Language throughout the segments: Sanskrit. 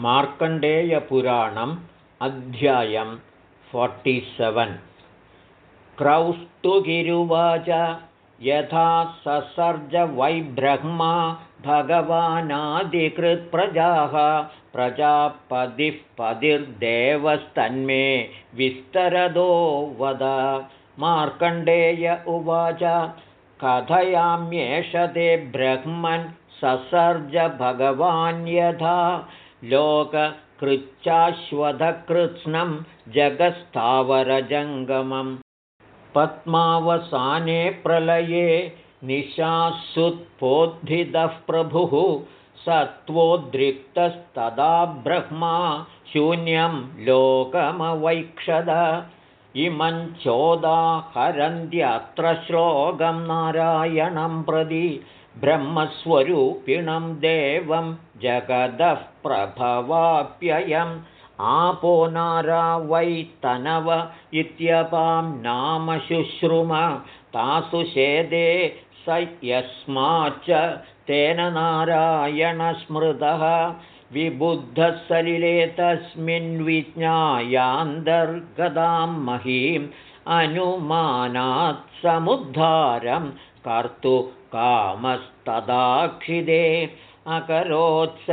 मार्कण्डेयपुराणम् अध्यायं फोर्टिसेवन् क्रौस्तुगिरुवाच यथा ससर्ज वैब्रह्मा भगवानादिकृत्प्रजाः प्रजापदिः पदिर्देवस्तन्मे विस्तरदो वद। मार्कण्डेय उवाच कथयाम्येष ते ब्रह्मन् ससर्ज भगवान् यथा लोककृच्छाश्वतकृत्स्नं जगत्स्थावरजङ्गमम् पद्मावसाने प्रलये निशासुत्पोद्धितः प्रभुः सत्त्वोद्रिक्तस्तदा ब्रह्मा शून्यं लोकमवैक्षद। इमं चोदाहरन्त्यत्र श्लोकं नारायणं प्रति ब्रह्मस्वरूपिणं देवं जगदः प्रभवाप्ययम्। आपो नारा वै तनव इत्यपां नाम शुश्रुम। तासु शेदे स यस्माच्च तेन नारायणस्मृतः विबुद्धः सलिले तस्मिन् विज्ञायान्तर्गतां महीम् अनुमानात् समुद्धारं कर्तु कामस्तदाक्षिदे अकरोत्स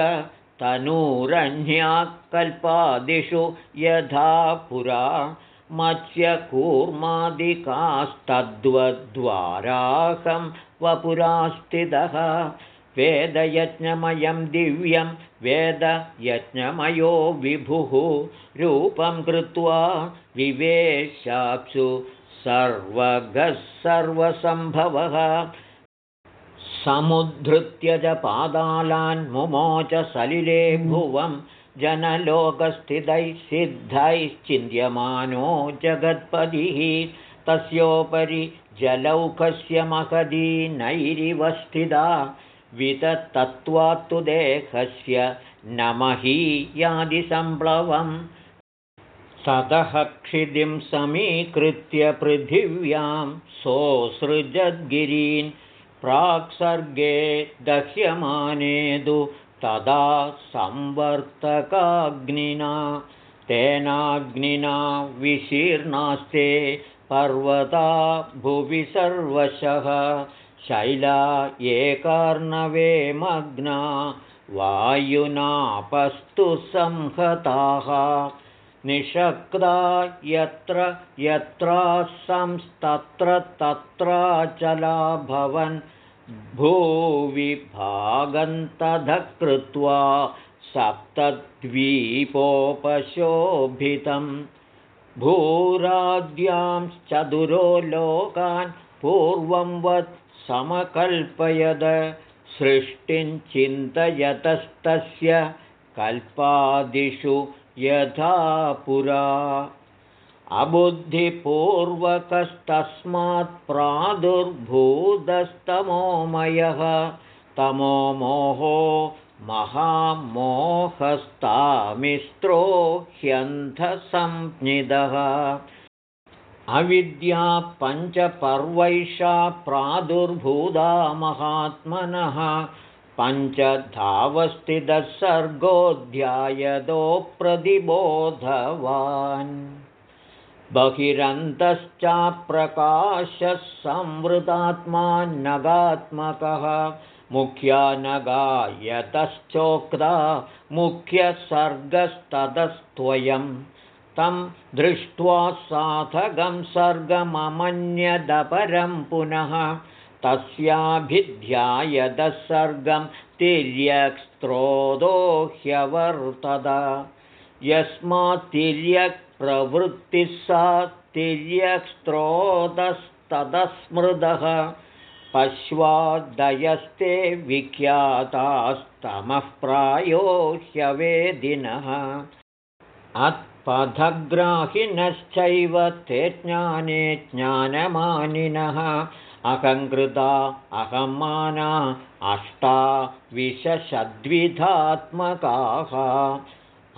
तनूरन्याकल्पादिषु यथा पुरा मत्स्यकूर्मादिकास्तद्वद्वाराहं वपुरास्थितः वेदयज्ञमयं दिव्यं वेदयज्ञमयो विभुः रूपं कृत्वा विवेशाप्सु सर्वगः सर्वसम्भवः। समुद्धृत्य च पादालान्मुमोच सलिले भुवं जनलोकस्थितैः सिद्धैश्चिन्त्यमानो जगत्पदिः तस्योपरि जलौकस्य महदी नैरिवस्थिता वितत्तत्त्वात्तु देहस्य नमहि यादिसम्प्लवम् ततः क्षितिं समीकृत्य पृथिव्यां सोऽसृजद्गिरीन् प्राक्सर्गे दह्यमानेदु तदा संवर्तकाग्निना तेनाग्निना विशीर्णास्ते पर्वता भुवि सर्वशः शैला एकार्णवे मग्ना वायुनापस्तु संहताः निषक्ता यत्र यत्रासंस्तत्र तत्राचलाभवन् भूविभागन्तधः कृत्वा सप्तद्वीपोपशोभितं। भूराद्यांश्चतुरो लोकान् पूर्वं वत् समकल्पयद। सृष्टिं चिन्तयतस्तस्य कल्पादिषु यथा पुरा। अबुद्धिपूर्वकस्तस्मात् प्रादुर्भूतस्तमोमयः। तमो मोहो महामोहस्तामिस्त्रो ह्यन्धसंज्ञिदः अविद्या पञ्चपर्वैषा प्रादुर्भूता महात्मनः पञ्चधावस्थितः सर्गोऽध्यायदो प्रतिबोधवान् बहिरन्तश्चाप्रकाशः संवृतात्मा नगात्मकः मुख्या नगा यतश्चोक्ता मुख्यसर्गस्ततस्त्वयं तं दृष्ट्वा साधकं सर्गममन्यदपरं पुनः तस्याभिध्यायदः सर्गं तिर्यक्स्त्रोदो ह्यवर्तत यस्मात् तिर्यक्प्रवृत्तिः सा तिर्यक्स्त्रोतस्ततस्मृदः पश्वादयस्ते विख्यातास्तमः प्रायो ह्यवेदिनः। अत्पथग्राहिनश्चैव ते ज्ञाने ज्ञानमानिनः अहङ्कृता अहमाना अष्टा विशषद्विधात्मकाः।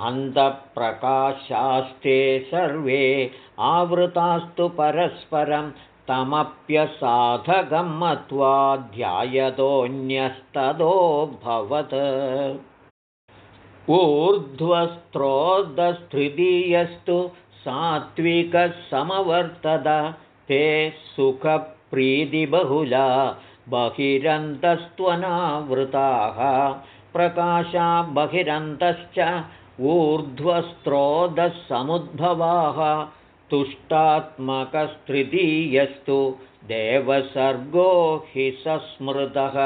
अन्धप्रकाशास्ते सर्वे आवृतास्तु परस्परं तमप्यसाधकं मत्वा ध्यायतोऽन्यस्तदोऽभवत् ऊर्ध्वस्त्रोदस्तृतीयस्तु सात्विकः समवर्तत ते सुखप्रीतिबहुला बहिरन्तस्त्वनावृताः प्रकाशा बहिरन्तश्च ऊर्ध्वस्त्रोदसमुद्भवाः तुष्टात्मकस्तृतीयस्तु देवसर्गो हि सस्मृतः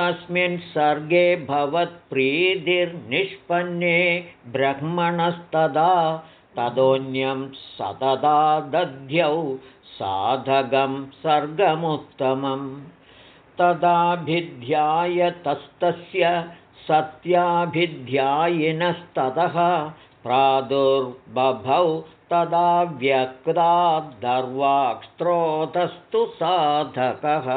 तस्मिन् सर्गे भवत्प्रीतिर्निष्पन्ने ब्रह्मणस्तदा तदोन्यं सतदा दध्यौ साधकं सर्गमुत्तमं। तदाभिध्यायतस्तस्य सत्याभिध्यायिनस्ततः प्रादुर्बभौ तदा व्यक्ताद्दर्वाक्स्त्रोतस्तु साधकः।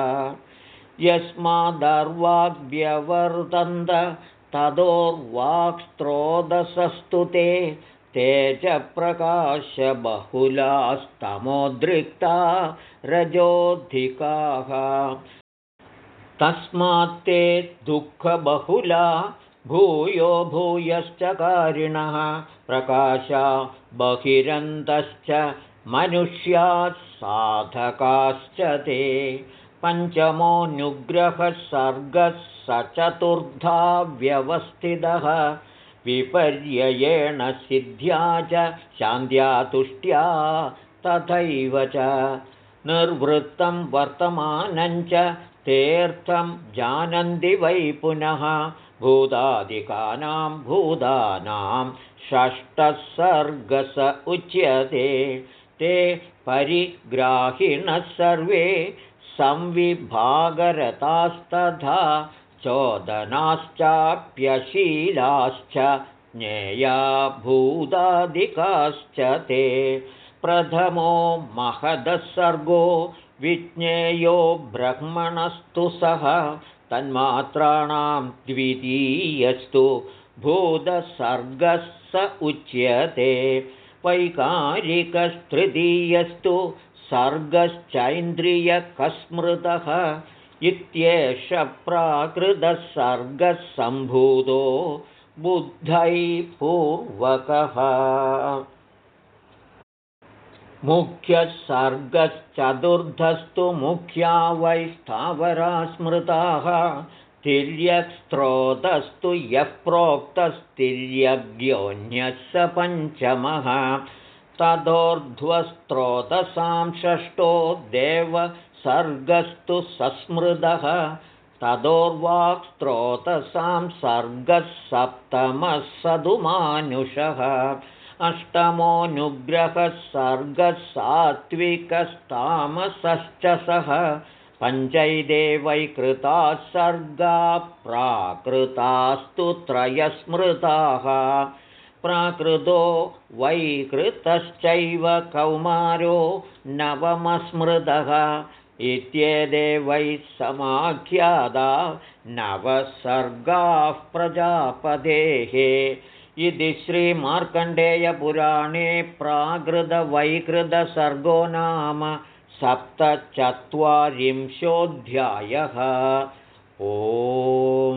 यस्मादर्वाग्व्यवर्तन्त तदोर्वाक्स्त्रोदसस्तु ते तेजप्रकाशबहुलास्तमोद्रिक्ता रजोऽधिकाः। तस्मात्ते दुःखबहुला भूयो भूयश्चकारिणः प्रकाशा बहिरन्तश्च मनुष्यात् साधकाश्च ते। पञ्चमोऽनुग्रहः चतुर्धा व्यवस्थितः विपर्ययेण सिद्ध्या च शान्त्या तुष्ट्या तथैव च। निर्वृत्तं वर्तमानञ्च तेऽर्थं जानन्ति वै पुनः। भूतादिकानां भूतानां षष्ठः सर्गस उच्यते। ते परिग्राहिणः सर्वे संविभागरतास्तथा चोदनाश्चाप्यशीलाश्च ज्ञेया भूतादिकाश्च ते। प्रथमो महदः सर्गो विज्ञेयो ब्रह्मणस्तु सः। तन्मात्राणां द्वितीयस्तु भूतसर्गः स उच्यते। वैकारिकस्तृतीयस्तु सर्गश्चैन्द्रियकस्मृतः इत्येष प्राकृतः सम्भूतो बुद्धैपूर्वकः मुख्यः सर्गश्चतुर्धस्तु मुख्या वै स्थावरा स्मृताः तिर्यक्स्त्रोतस्तु यः प्रोक्तस्तिर्यज्ञोऽन्यः स पञ्चमः। ततोर्ध्वस्त्रोतसां षष्ठो देवसर्गस्तु सस्मृतः ततोर्वाक्स्त्रोतसां सर्गः सप्तमः सदुमानुषः अष्टमोऽनुग्रहः सर्गः सात्विकस्तामसश्च सः पञ्चैदेवैकृताः सर्गा प्राकृतास्तु त्रयस्मृताः प्राकृतो वैकृतश्चैव कौमारो नवमस्मृतः इत्येते वै समाख्यादा नवसर्गाः प्रजापतेः। इति श्रीमार्कण्डेयपुराणे प्राकृतवैकृतसर्गो नाम सप्तचत्वारिंशोऽध्यायः। ओ